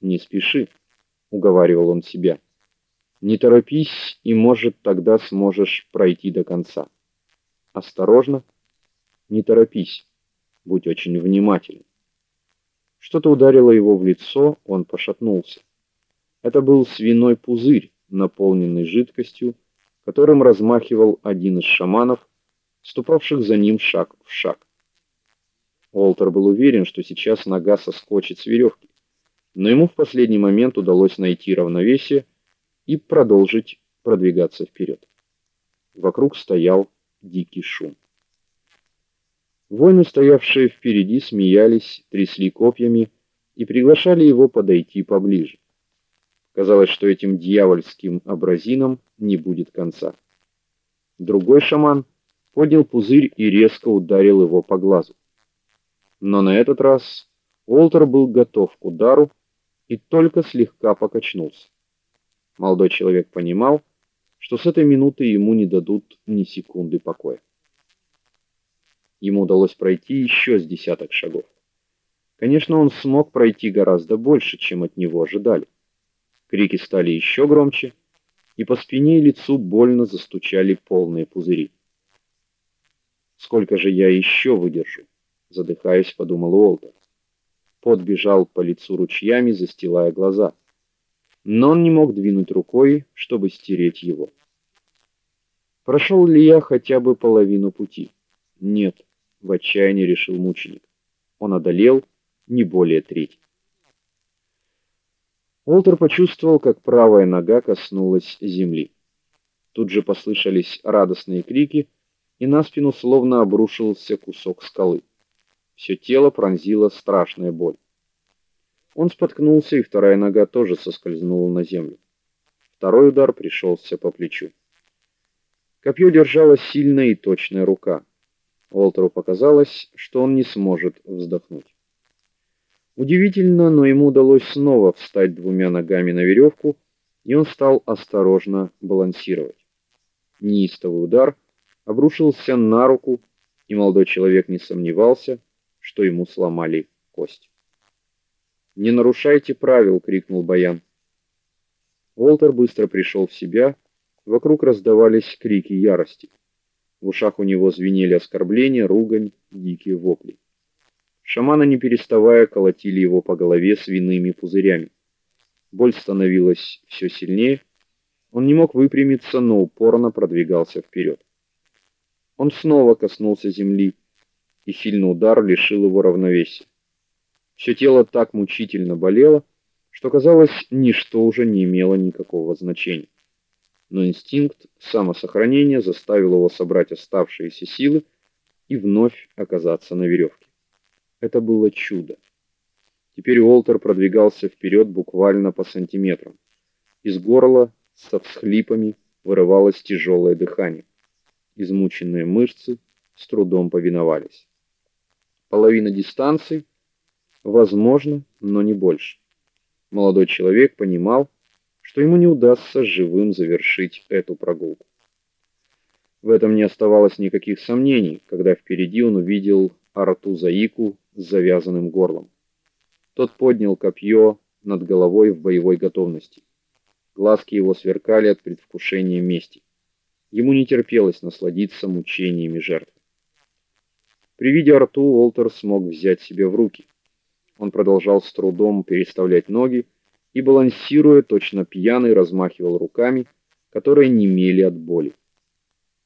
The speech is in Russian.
Не спеши, уговаривал он себя. Не торопись, и, может, тогда сможешь пройти до конца. Осторожно, не торопись. Будь очень внимателен. Что-то ударило его в лицо, он пошатнулся. Это был свиной пузырь, наполненный жидкостью, которым размахивал один из шаманов, ступавших за ним шаг в шаг. Олтер был уверен, что сейчас нога соскочит с веревки, но ему в последний момент удалось найти равновесие и продолжить продвигаться вперед. Вокруг стоял дикий шум. Воины, стоявшие впереди, смеялись, трясли копьями и приглашали его подойти поближе. Казалось, что этим дьявольским образинам не будет конца. Другой шаман поднял пузырь и резко ударил его по глазу. Но на этот раз Уолтер был готов к удару и только слегка покачнулся. Молодой человек понимал, что с этой минуты ему не дадут ни секунды покоя. Ему удалось пройти еще с десяток шагов. Конечно, он смог пройти гораздо больше, чем от него ожидали. Крики стали еще громче, и по спине и лицу больно застучали полные пузыри. Сколько же я еще выдержу, задыхаясь, подумал Уолтер. Пот бежал по лицу ручьями, застилая глаза. Но он не мог двинуть рукой, чтобы стереть его. Прошел ли я хотя бы половину пути? Нет, в отчаянии решил мученик. Он одолел не более трети. Уолтер почувствовал, как правая нога коснулась земли. Тут же послышались радостные крики, и на спину словно обрушился кусок скалы. Все тело пронзила страшная боль. Он споткнулся, и вторая нога тоже соскользнула на землю. Второй удар пришелся по плечу. Копье держала сильная и точная рука. Уолтеру показалось, что он не сможет вздохнуть. Удивительно, но ему удалось снова встать двумя ногами на веревку, и он стал осторожно балансировать. Неистовый удар обрушился на руку, и молодой человек не сомневался, что ему сломали кость. "Не нарушайте правил", крикнул Баян. Волтер быстро пришел в себя, вокруг раздавались крики ярости. В ушах у него звенели оскорбления, ругань, дикие вопли. Шаманы, не переставая, колотили его по голове свиными пузырями. Боль становилась все сильнее. Он не мог выпрямиться, но упорно продвигался вперед. Он снова коснулся земли, и сильный удар лишил его равновесия. Все тело так мучительно болело, что казалось, ничто уже не имело никакого значения. Но инстинкт самосохранения заставил его собрать оставшиеся силы и вновь оказаться на веревке. Это было чудо. Теперь Уолтер продвигался вперед буквально по сантиметрам. Из горла со всхлипами вырывалось тяжелое дыхание. Измученные мышцы с трудом повиновались. Половина дистанции, возможно, но не больше. Молодой человек понимал, что ему не удастся живым завершить эту прогулку. В этом не оставалось никаких сомнений, когда впереди он увидел Арту Заику с завязанным горлом. Тот поднял копье над головой в боевой готовности. Глазки его сверкали от предвкушения мести. Ему не терпелось насладиться мучениями жертвы. При виде Арту Уолтер смог взять себя в руки. Он продолжал с трудом переставлять ноги и балансируя точно пьяный размахивал руками, которые немели от боли.